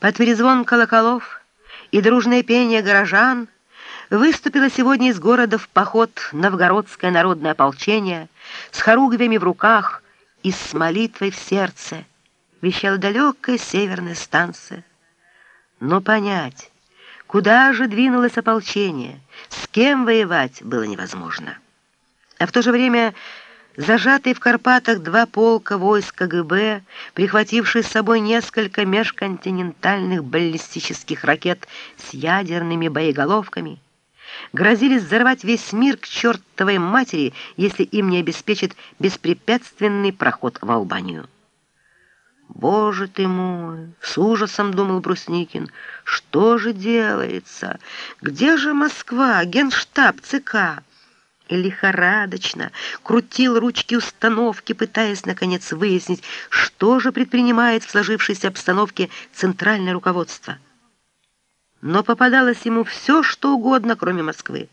Под перезвон колоколов и дружное пение горожан выступило сегодня из города в поход новгородское народное ополчение с хоругвями в руках и с молитвой в сердце, вещала далекая северная станция. Но понять, куда же двинулось ополчение, с кем воевать было невозможно. А в то же время Зажатые в Карпатах два полка войск КГБ, прихватившие с собой несколько межконтинентальных баллистических ракет с ядерными боеголовками, грозились взорвать весь мир к чертовой матери, если им не обеспечат беспрепятственный проход в Албанию. «Боже ты мой!» — с ужасом думал Брусникин. «Что же делается? Где же Москва, генштаб, ЦК?» Лихорадочно крутил ручки установки, пытаясь, наконец, выяснить, что же предпринимает в сложившейся обстановке центральное руководство. Но попадалось ему все, что угодно, кроме Москвы.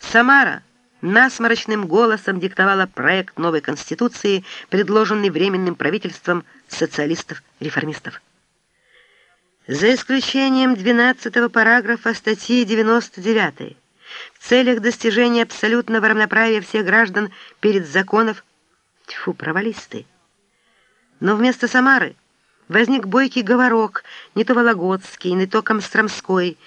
Самара насморочным голосом диктовала проект новой Конституции, предложенный Временным правительством социалистов-реформистов. За исключением 12 параграфа статьи 99 в целях достижения абсолютного равноправия всех граждан перед законов. Тьфу, провались ты. Но вместо Самары возник бойкий говорок, не то Вологодский, не то Комстромской,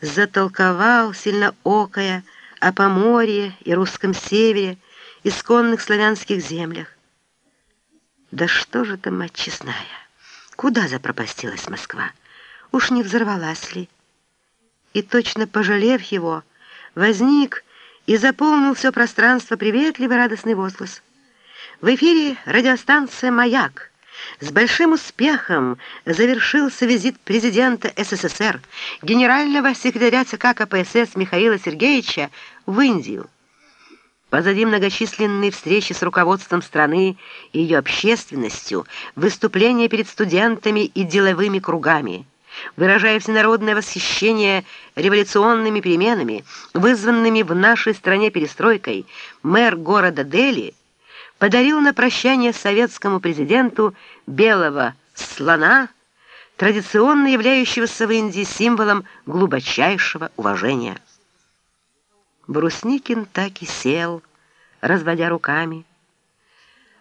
затолковал, сильно окая, о Поморье и русском севере, исконных славянских землях. Да что же там, мать честная, куда запропастилась Москва? Уж не взорвалась ли? И точно пожалев его, возник и заполнил все пространство приветливый радостный возглас. В эфире радиостанция «Маяк». С большим успехом завершился визит президента СССР, генерального секретаря ЦК КПСС Михаила Сергеевича в Индию. Позади многочисленные встречи с руководством страны и ее общественностью, выступления перед студентами и деловыми кругами – выражая всенародное восхищение революционными переменами, вызванными в нашей стране перестройкой, мэр города Дели подарил на прощание советскому президенту белого слона, традиционно являющегося в Индии символом глубочайшего уважения. Брусникин так и сел, разводя руками.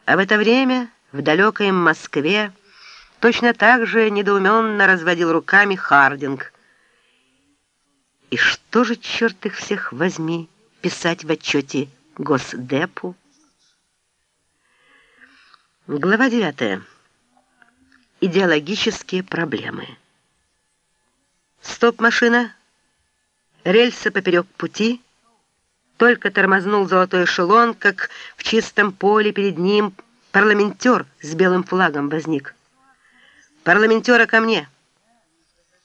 А в это время в далекой Москве Точно так же недоуменно разводил руками Хардинг. И что же, черт их всех возьми, писать в отчете Госдепу? Глава 9. Идеологические проблемы. Стоп-машина. Рельсы поперек пути. Только тормознул золотой эшелон, как в чистом поле перед ним парламентер с белым флагом возник. «Парламентера ко мне!»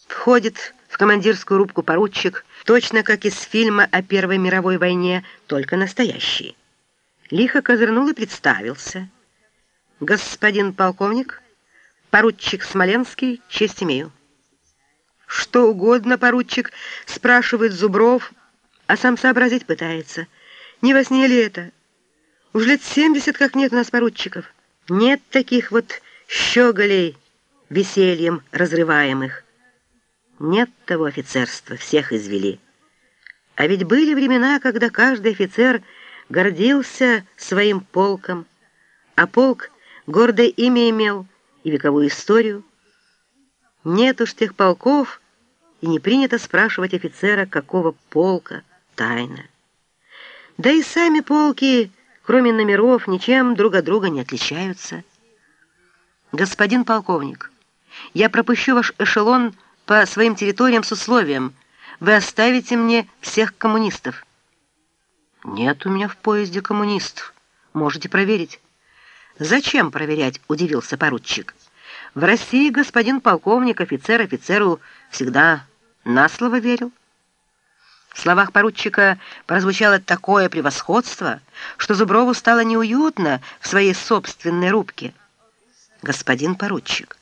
Входит в командирскую рубку поручик, точно как из фильма о Первой мировой войне, только настоящий. Лихо козырнул и представился. «Господин полковник, поручик Смоленский, честь имею». «Что угодно, поручик», — спрашивает Зубров, а сам сообразить пытается. «Не во сне ли это? Уж лет семьдесят как нет у нас поручиков. Нет таких вот щеголей» весельем разрываемых. Нет того офицерства, всех извели. А ведь были времена, когда каждый офицер гордился своим полком, а полк гордое имя имел и вековую историю. Нет уж тех полков, и не принято спрашивать офицера, какого полка, тайна. Да и сами полки, кроме номеров, ничем друг от друга не отличаются. Господин полковник, я пропущу ваш эшелон по своим территориям с условием. Вы оставите мне всех коммунистов». «Нет у меня в поезде коммунистов. Можете проверить». «Зачем проверять?» – удивился поручик. «В России господин полковник, офицер офицеру всегда на слово верил». В словах поручика прозвучало такое превосходство, что Зуброву стало неуютно в своей собственной рубке. «Господин поручик».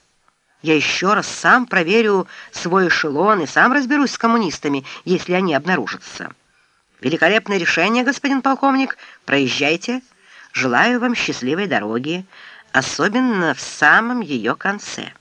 Я еще раз сам проверю свой эшелон и сам разберусь с коммунистами, если они обнаружатся. Великолепное решение, господин полковник. Проезжайте. Желаю вам счастливой дороги, особенно в самом ее конце».